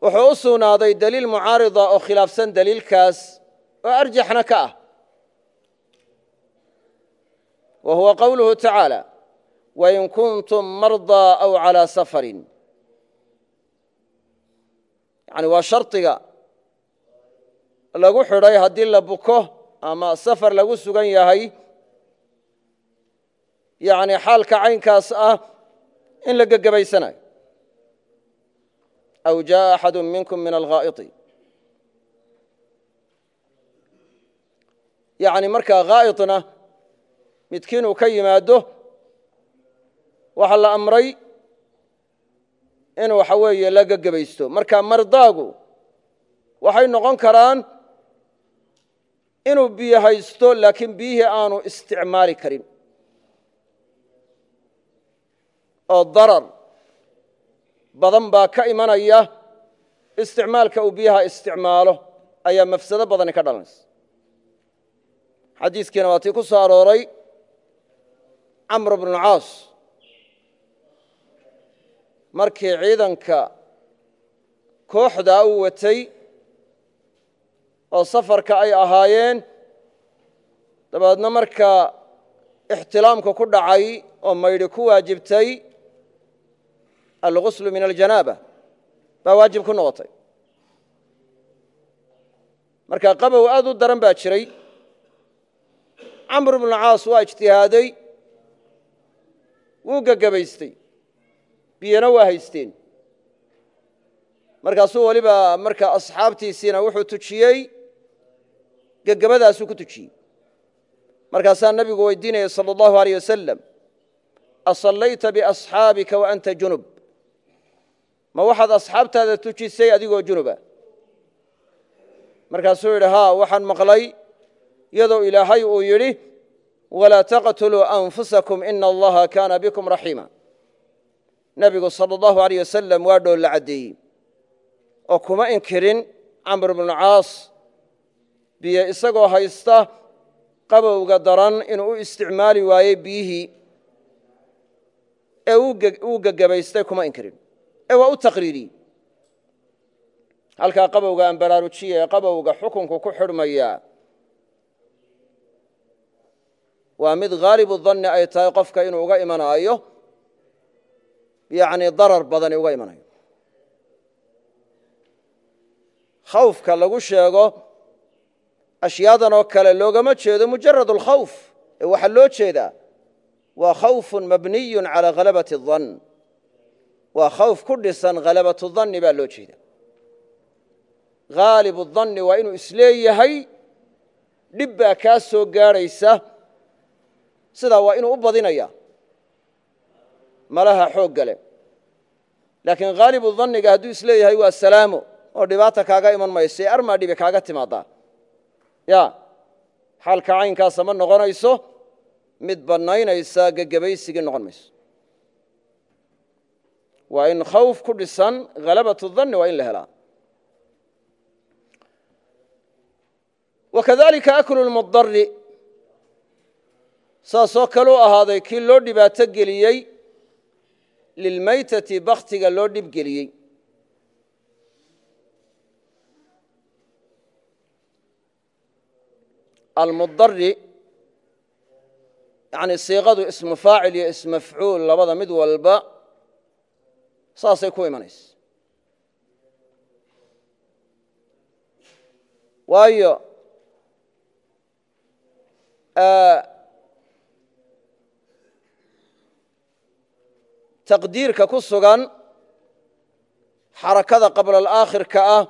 wuxuu u sugnaaday deliil mucaarida oo khilaafsan deliilkaas oo arjaxna ka ah. Wa huwa qowluhu tacaala wain kuntum mardaa aw calىa safarin. Yani waa shardiga lagu xidhay haddii la buko ama safar lagu sugan yahay yani xaalka caynkaas ah in la gegebaysanayo aw jaa axadu minkum min alhaa'iti yani markaa haa'itna midkiinuu ka yimaado waxaa la amray in waxa weeye la gegebaysto marka mardaagu waxay noqon karaan inuu biyo haysto laakiin biyihii aanu isticmaali karin. Oo darar badan baa ka imanaya isticmaalka uu biyaha isticmaalo ayaa mafsado badani ka dhalanaysa. Xadiiskiina waa tii ku soo arooray camr bnu caas. Markii ciidanka kooxdaa uu watay oo safarka ay ahaayeen dabeedna markaa ixtilaamka ku dhacay oo maydhi ku waajibtay alguslu min aljanaaba baa waajib ku noqotay. Marka qabow aad u daran baa jiray. Camr bnu caas waa ijtihaaday wuu gegebaystay biyana waa haysteen. Markaasuu weliba markaa asxaabtiisiina wuxuu tujiyey gegabadaasuu ku tujiyey markaasaa nebigu weydiinaya salى اllahu aleyh wasalam asallayta biasxaabika wa anta junub ma waxaad asxaabtaada tujisay adigoo junuba markaasuu yidhi haa waxaan maqlay iyadoo ilaahay uu yidhi walaa taqtuluu anfusakum ina allaha kaana bikum raxiima nebigu salى اllahu aleyh wasalam waa dhool la caddeeyey oo kuma inkirin camr bnu caas biyo isagoo haysta qabowga daran inuu u isticmaali waayey biyihii ee uu gegebaystay kuma inkirin ee waa u taqriiriyey halkaa qabowga aan baraarujiya ee qabowga xukunku ku xidhmaya waa mid haalibu danni ay tahay qofka inuu uga imanaayo yani darar badani uga imanayo khawfka lagu sheego ashyaadan oo kale loogama jeedo mujarad alkhawf ee waxaa loo jeedaa waa khawfun mabniyun calaa halabat اdan waa khawf ku dhisan khalabat danni baa loo jeeda haalibu danni waa inuu is leeyahay dhib baa kaa soo gaadhaysa sidaa waa inuu u badinaya malaha xoog gale. Laakiin haalibu danniga hadduu is leeyahay waa salaamo oo dhibaata kaaga iman maysa ee armaa dhibi kaaga timaadaa ya xaalka caynkaasa ma noqonayso mid bannaynaysa gegebaysigii noqon mayso. Waa in khawf ku dhisan halabaة danni waa in la helaa. Wakadalika aklu lmudari saasoo kale u ahaaday kii loo dhibaato geliyey lilmaytati baktiga loo dhib almudari yani siiqadu ismu faacil iyo ismafcuul labada mid walba saasay ku imanaysa. Waayo taqdiirka ku sugan xarakada qabla alaakhirka ah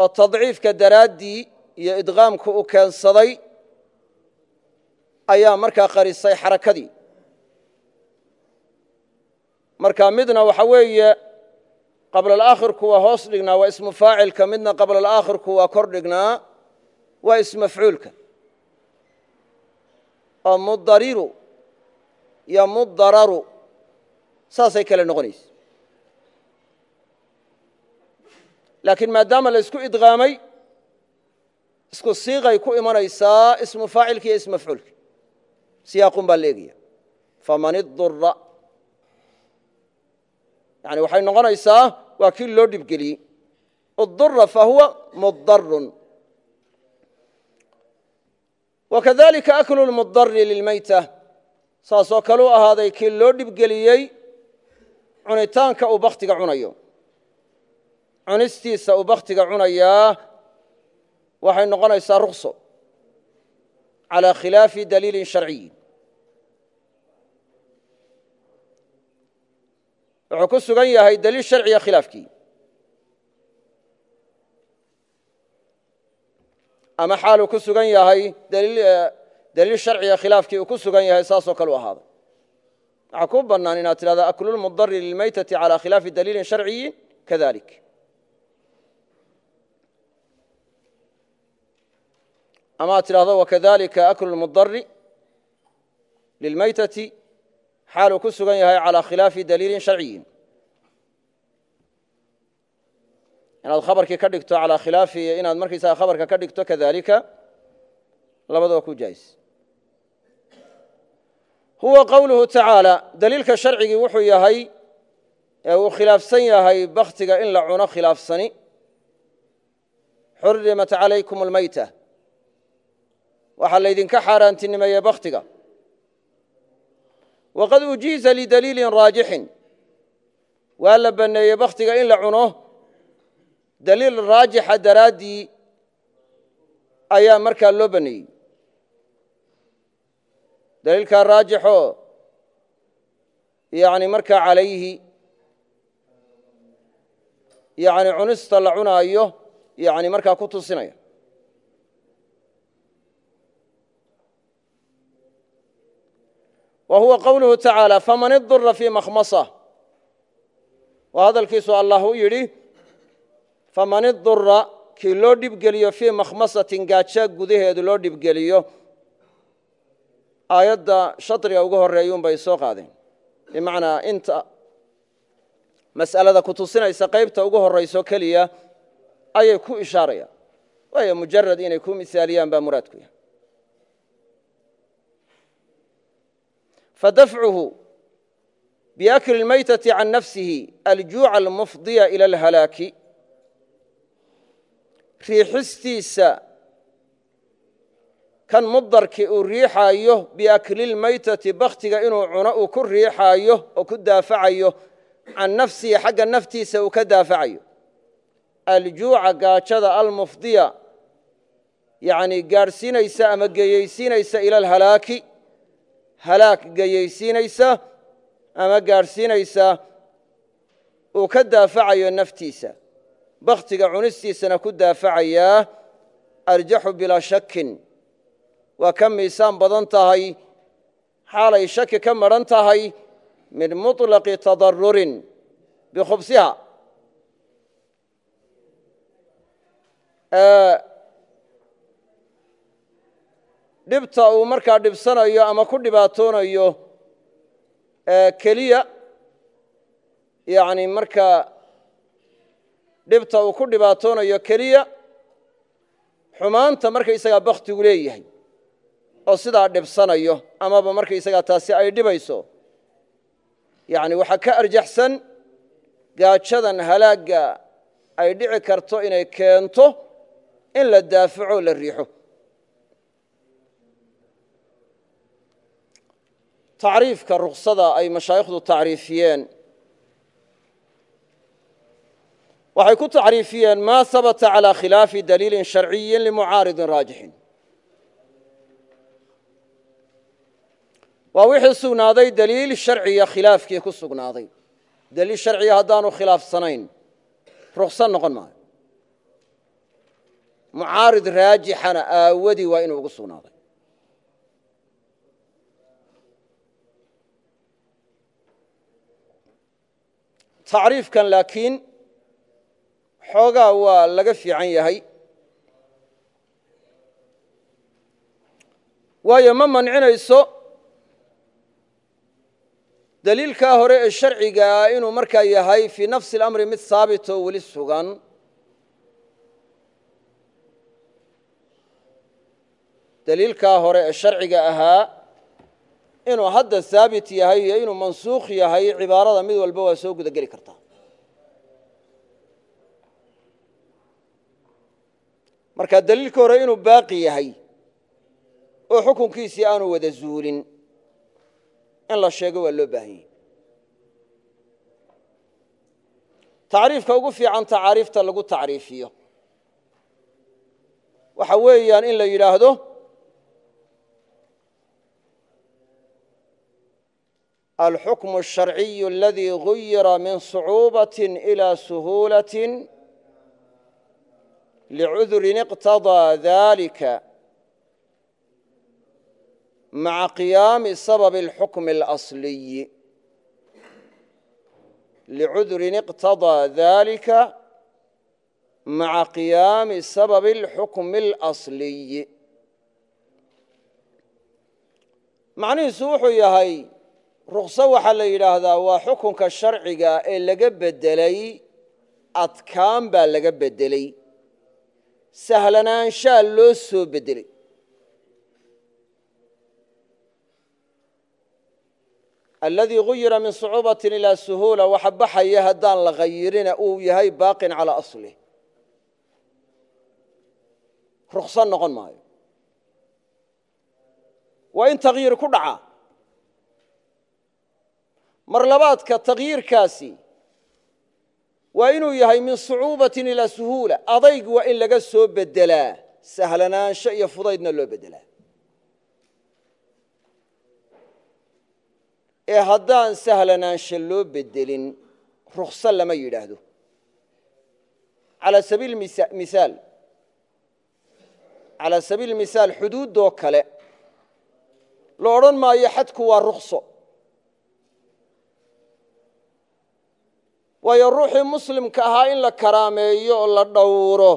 oo tadciifka daraaddii iyo idqaamku u keensaday ayaa markaa qarisay xarakadii. Marka midna waxa weeye qabla alaakhirku waa hoos dhignaa waa ismu faacilka. Midna qabla alaakhirku waa kor dhignaa waa ismafcuulka oo mudariru iyo mudararu saasay kale noqonaysa. Laakiin maadaama la isku idqaamay isku siiqay ku imanaysaa ismu faacilka iyo ismafcuulka siyaaqun baa la eegaya faman idura yani waxay noqonaysaa waa kii loo dhibgeliyey. Idura fahuwa mudarun wakadalika aklu lmudari lilmayta saasoo kale u ahaaday kii loo dhibgeliyey cunitaanka uu bakhtiga cunayo. Cunistiisa uu bakhtiga cunayaa waxay noqonaysaa rukso calى khilaafi daliili sharciyi wuxuu ku sugan yahay daliil sharciga khilaafkii. Ama xaaluu ku sugan yahay daliil sharciga khilaafkii uu ku sugan yahay saasoo kale u ahaaday waxaa ku bannaan inaad tidhahda aklulmudari lilmaytati calى khilaafi daliili sharciyi kadalik ama ad tidhaahdo wakadalika aklu mudari lilmaytati xaaluu ku sugan yahay calaa khilaafi daliilin sharciyin inaad khabarkii ka dhigto alaa khilaafi iyo inaad markaysaa khabarka ka dhigto kadalika labadaba ku jaais huwa qowluhu tacaala daliilka sharcigii wuxuu yahay ee uu khilaafsan yahay bakhtiga in la cuno khilaafsani xurimat calaykum almayta waxaa laydinka xaaraantinimeeye bakhtiga. Waqad ujiiza lidaliilin raajixin. Waa la banneeyey bakhtiga in la cuno. Daliil raajixa daraaddii ayaa markaa loo banneeyey daliilkaa raajixoo yani markaa calayhi yani cunista la cunaayo yani markaa ku tusinaya wa huwa qowluhu tacaalى faman idura fii makhmasa waa hadalkiisu allah u yidhi faman idura kii loo dhibgeliyo fii makhmasatin gaaja gudaheedu loo dhibgeliyo aayadda shadriga ugu horeeyuun bay soo qaadeen bimacnaa inta mas'alada ku tusinaysa qaybta ugu horayso keliya ayay ku ishaarayaan waayo mujarad inay ku misaaliyaan baa muraadku yahay fadafcuhu biakli اlmaytati can nafsihi aljuuca almufdiya ila alhalaaki riixistiisa kan mudarkii uu riixaayo biaklilmaytati bakhtiga inuu cuno uu ku riixaayo oo ku daafacayo can nafsihi xagga naftiisa uu ka daafacayo aljuuca gaajada almufdiya yani gaadhsiinaysa ama geyeysiinaysa ila alhalaaki halaag geyeysiinaysa ama gaadhsiinaysa uu ka daafacayo naftiisa. Bakhtiga cunistiisana ku daafacayaa arjaxu bilaa shakin waa ka miisaan badan tahay xaalay shaki ka madhan tahay min muطlaqi tadarurin bikhubsiha dhibta uu markaa dhibsanayo ama ku dhibaatoonayo keliya yani markaa dhibta uu ku dhibaatoonayo keliya xumaanta markaysagaa bakhtigu leeyahay oo sidaa dhibsanayo amaba markaysagaa taasi ay dhibayso yani waxaa ka arjaxsan gaajadan halaagga ay dhici karto inay keento in la daafaco la riixo tacriifka ruksada ay mashaayikhdu tacriifiyeen. Waxay ku tacriifiyeen ma habata calى khilaafi daliili sharciyi limucaaridin raajixin waa wixii sugnaaday daliil sharciya khilaafkii ku sugnaaday. Daliil sharciya haddaanu khilaafsanayn rukso noqon maayo. Mucaarid raajixana aawadii waa inuu ugu sugnaaday tacriifkan laakiin xoogaa waa laga fiican yahay. Waayo ma mancinayso daliilkaa hore ee sharcigaa inuu markaa yahay fii nafsi اlamri mid haabit oo weli sugan. Daliilkaa hore ee sharciga ahaa inuu hadda haabit yahay iyo inuu mansuukh yahay cibaarada mid walba waa soo guda geli kartaa marka daliilka hore inuu baaqi yahay oo xukunkiisii aanu wada zuulin in la sheego waa loo baahan yahy tacriifka ugu fiican tacaariifta lagu tacriifiyo. Waxa weeyaan in la yidhaahdo alxukm الsharciy اladii guyira min صucuubaة إilى suhuulaة licudrin اqtaضىa dalika maca qiyaami sababi اlxukm اlasliyi licudrin iqtaضىa dalika maca qiyaami sababi اlxukmi اlasliyi macnihiisu wuxuu yahay rukso waxaa la yidhaahdaa waa xukunka sharciga ee laga bedelay adkaan baa laga bedelay. Sahlanaanshaa loo soo bedelay. Aladii guyira min sucuubatin ilaa suhuula waxa baxaya haddaan la khayirina uu yahay baaqin calaa aslih. Rukso noqon maayo. Waa in takyiir ku dhaca mar labaadka takyiirkaasi waa inuu yahay min sucuubatin ilaa suhuula. Adayg waa in laga soo bedelaa sahlanaansho iyo fudaydna loo bedelaa ee haddaan sahlanaansho loo bedelin rukso lama yidhaahdo. Alaa sabiil misaal. Xuduuddoo kale la odhan maayo xadku waa rukso waayo ruuxii muslimka ahaa in la karaameeyo oo la dhowro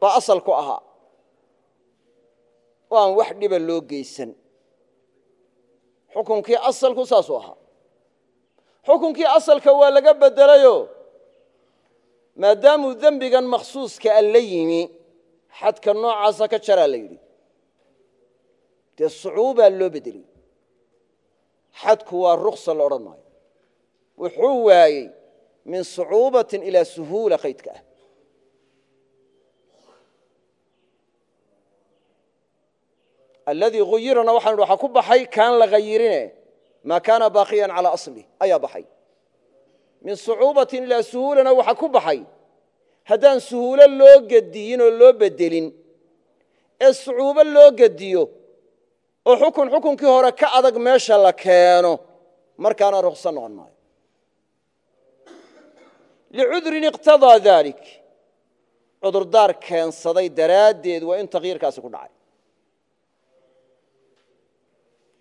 baa asal ku ahaa. Oo wax dhiba loo geysan. Xukunkii asalku saasuu ahaa. Xukunkii asalka waa laga bedelayo maadaamuu dembigan makhsuuska a la yimi xadka noocaasa ka jaraa la yidhi. Dee sucuubaa loo bedelay xadku waa ruksa la odhan maayo. Wuxuu waayey min sucuubatin ilaa suhuula qaydka ah. Aladii huyirana waxaan waxaa ku baxay kaan la hayirine maa kaana baaqiyan calaa aslih ayaa baxay. Min sucuubatin ilaa suhuulana waxaa ku baxay haddaan suhuulo loo gediyin oo loo bedelin ee sucuubo loo gediyo oo xukun xukunkii hore ka adag meesha la keeno markaana rukso noqon maayo licudrin iqtadaa dalik cudurdaar keensaday daraaddeed waa in takyiirkaasi ku dhacay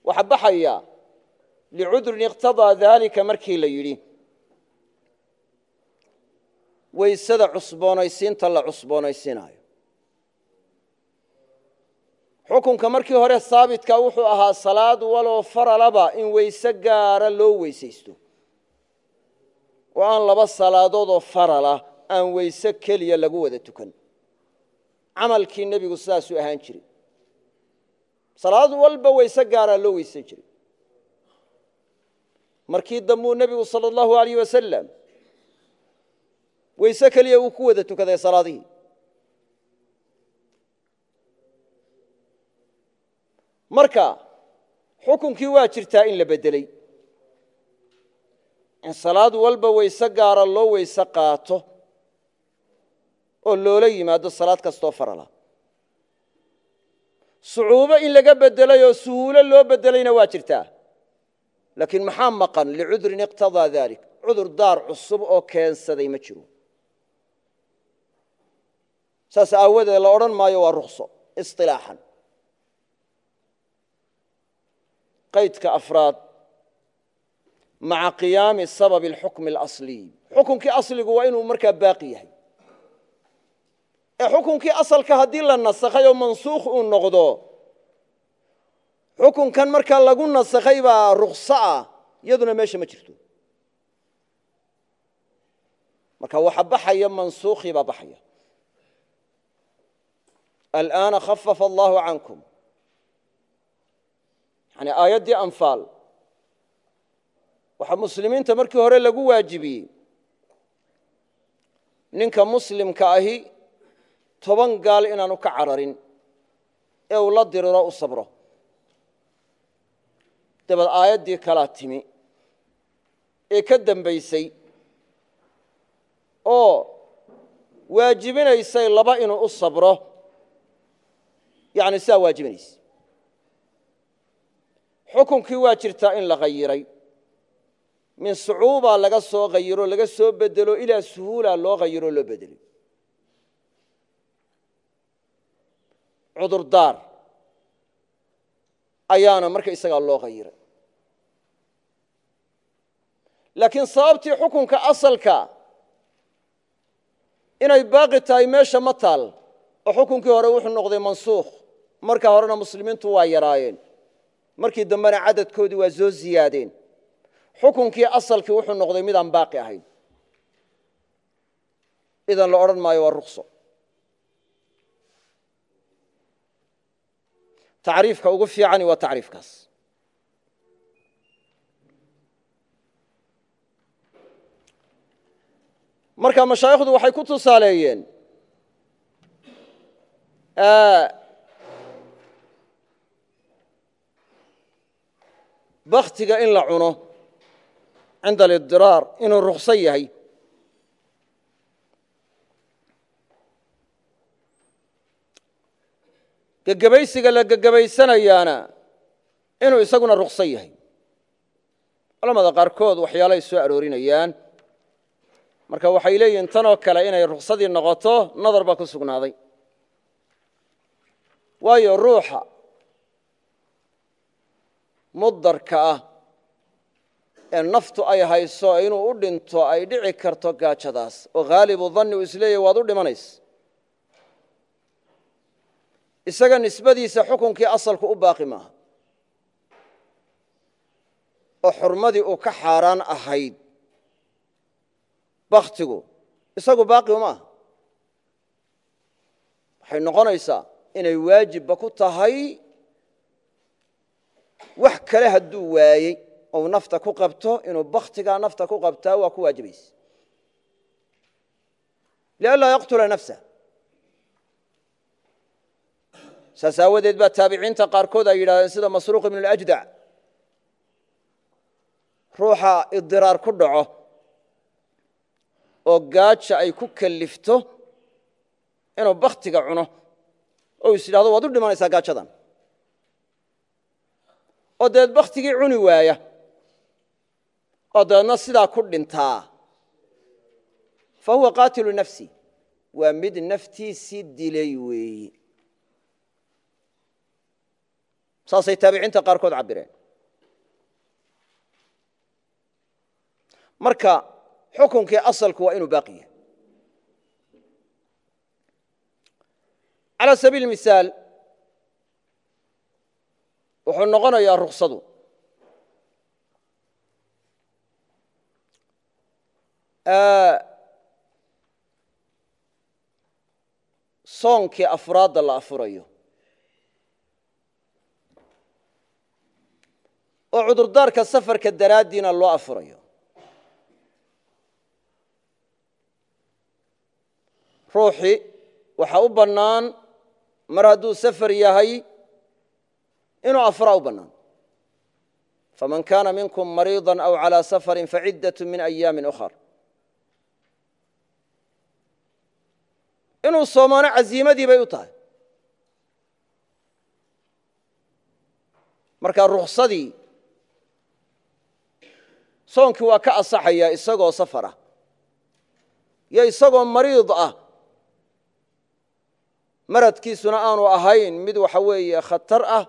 waxaa baxaya licudrin iqtadaa daalika markii la yidhi waysada cusboonaysiinta la cusboonaysiinaayo xukunka markii hore haabitka wuxuu ahaa salaad waloo faralaba in weyse gaara loo weysaysto oo aan laba salaadoodoo farala aan weyse keliya lagu wada tukan. Camalkii nebigu sidaasuu ahaan jiray. Salaad walba weyse gaaraa loo weysan jiray. Markii dambuu nebigu sala allahu alayh wasalam weyse keliya uu ku wada tukaday salaadihii. Marka xukunkii waa jirtaa in la beddeley in salaad walba weyse gaara loo weyse qaato oo loola yimaado salaad kastoo farala. Sucuubo in laga beddelay oo suhuulo loo beddelayna waa jirtaa laakiin maxaa maqan? Licudrin iqtadaa dalik cudur daar cusub oo keensaday ma jiro. Saas aawadeed la odhan maayo waa rukso isilaaxan qaydka afraad maca qiyaami sababi اlxukmi اlasliy xukunkii asligu waa inuu markaa baaqi yahay ee xukunkii asalka haddii la nasakhay oo mansuukh uu noqdo xukunkan markaa lagu nasakhay baa rukso ah iyaduna meesha ma jirto marka waxa baxaya mansuukhii baa baxaya alآana khafafa allahu cankum yani aayaddii anfaal waxaa muslimiinta markii hore lagu waajibiyey ninka muslimka ahi toban gaal inaanu ka cararin ee uu la diriro u sabro. Dabad aayaddii kalaa timi. Ee ka dambaysay oo waajibinaysay laba inuu u sabro yani sidaa waajibinaysa xukunkii waa jirtaa in la qayiray min sucuuba laga soo qayiro laga soo bedelo ilaa suhuula loo qayiro loo bedelay cudurdaar ayaana marka isagaa loo qayiray laakiin sababtii xukunka asalka inay baaqi tahay meesha ma taal oo xukunkii hore wuxuu noqday mansuukh. Marka horena muslimiintu waa yaraayeen. Markii dambena cadadkoodii waa soo ziyaadeen xukunkii asalkii wuxuu noqday midaan baaqi ahayn. Idan la odhan maayo waa rukso tacriifka ugu fiicani waa tacriifkaas. Marka mashaayikhdu waxay ku tusaaleeyeen baktiga in la cuno cinda alidiraar inuu rukso yahay. Gegebaysiga la gegebaysanayaana inuu isaguna rukso yahay. Culamada qaarkood waxyaalay soo aroorinayaan. Marka waxay leeyihiin tanoo kale inay ruksadii noqoto nadar baa ku sugnaaday. Waayo ruuxa mudarka ah naftu ay hayso inuu u dhinto ay dhici karto gaajadaas. Oo haalibu danni uu isleeyahy waad u dhimanaysa. Isaga nisbadiisa xukunkii asalku u baaqi maaha. Oo xurmadii uu ka xaaraan ahayd. Baktigu isagu baaqi uma aha waxay noqonaysaa inay waajibba ku tahay wax kale hadduu waayey ou nafta ku qabto inuu baktigaa nafta ku qabtaa waa ku waajibaysa. lianlaa yaqtula nafsa saas aawadeed baa taabiciinta qaarkood ay yidhahdeen sida masruuq ibn اlajdac ruuxa idiraar ku dhaco oo gaaja ay ku kalifto inuu baktiga cuno oo is yidhahdo waad u dhimanaysaa gaajadan. Oo dabeed baktigii cuni waaya oo dabeedna sidaa ku dhintaa. Fa huwa qaatilu nafsi waa mid naftiisii dilay weeyi. Saasay taabiciinta qaarkood cabireen marka xukunkii asalku waa inuu baaqi yahay. Calى sabiil misaal wuxuu noqonayaa ruksadu soonkii afraadda la afurayo oo cudurdaarka safarka daraaddiina loo afurayo ruuxii waxaa u bannaan mar hadduu safar yahay inuu afraa u bannaan faman kaana minkum mariiضa aw calىa safari faciddaة min ayaami أkhar inuu soomaano caziimadii bay u tahay. Marka ruksadii soonkii waa ka asaxaya isagoo safar ah iyo isagoo mariid ah maradkiisuna aanu ahayn mid waxa weeye khatar ah.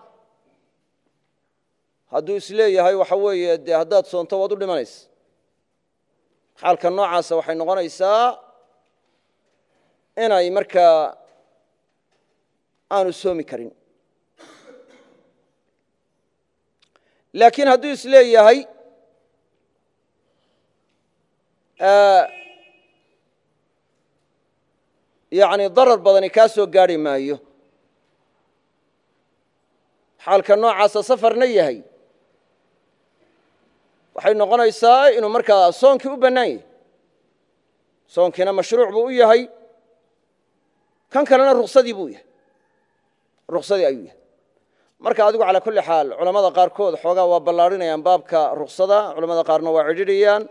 Hadduu is leeyahay waxa weeye dee haddaad soonto waad u dhimanaysa. Xaalka noocaasa waxay noqonaysaa inay markaa aanu soomi karin. Laakiin hadduu is leeyahay yani darar badani kaa soo gaari maayo. Xaalka noocaasa safarna yahay. Waxay noqonaysaa inuu markaa soonkii u bannaan yahay. Soonkiina mashruuc buu u yahay kan kalena ruksadii buu yahay. Ruksadii ayuu yahay. Marka adigu calaa kulli xaal culamada qaarkood xoogaa waa ballaadhinayaan baabka ruksada culamada qaarna waa cidhidhiyaan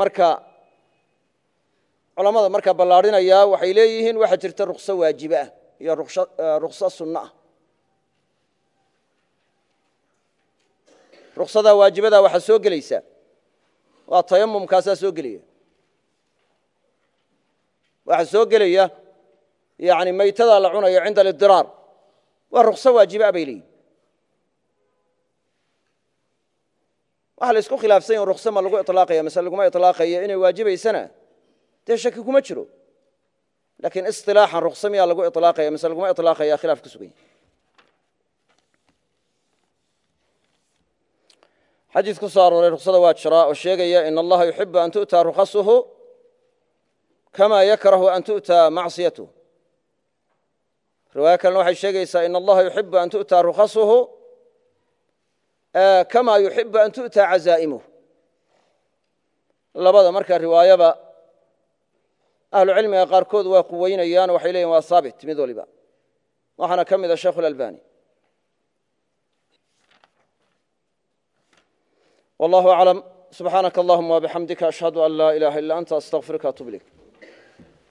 marka culamada markaa ballaadhinaya waxay leeyihiin waxaa jirta rukso waajibe ah iyo rukso sunno ah. Ruksadaa waajibadaa waxaa soo gelaysaa waa tayamumkaasaa soo gelaya. Waxaa soo gelaya yani maytada la cunayo cinda alidiraar waa ruqso waajiba bay leeyihiin waxa la isku khilaafsan yahin ruqso ma lagu ilaaqaya mase laguma ilaaqayo inay waajibaysana dee shaki kuma jiro. Laakiin isilaaxan ruqso miyaa lagu ilaaqaya mase laguma ilaaqaya khilaaf ku sugan yahy xadiid ku soo arooray ruqsada waa jiraa oo sheegaya in allaha yuxibu an tu'taa ruqasuhu kama yakrahu an tu'taa macsiyatuh riwaayo kalena waxay sheegaysaa in allaha yuxibu an tu'taa rukhasuhu kamaa yuxibu an tu'taa cazaa'imuh labada marka riwaayaba ahlucilmiga qaarkood waa quweynayaan waxay leeyihiin waa haabit mid waliba. Waxaana ka mida ah sheikh اlalbani wallahu aclam subxaanaka allahuma wabixamdika ashhadu an laa ilaha illa anta astaqfirka atub ilayk.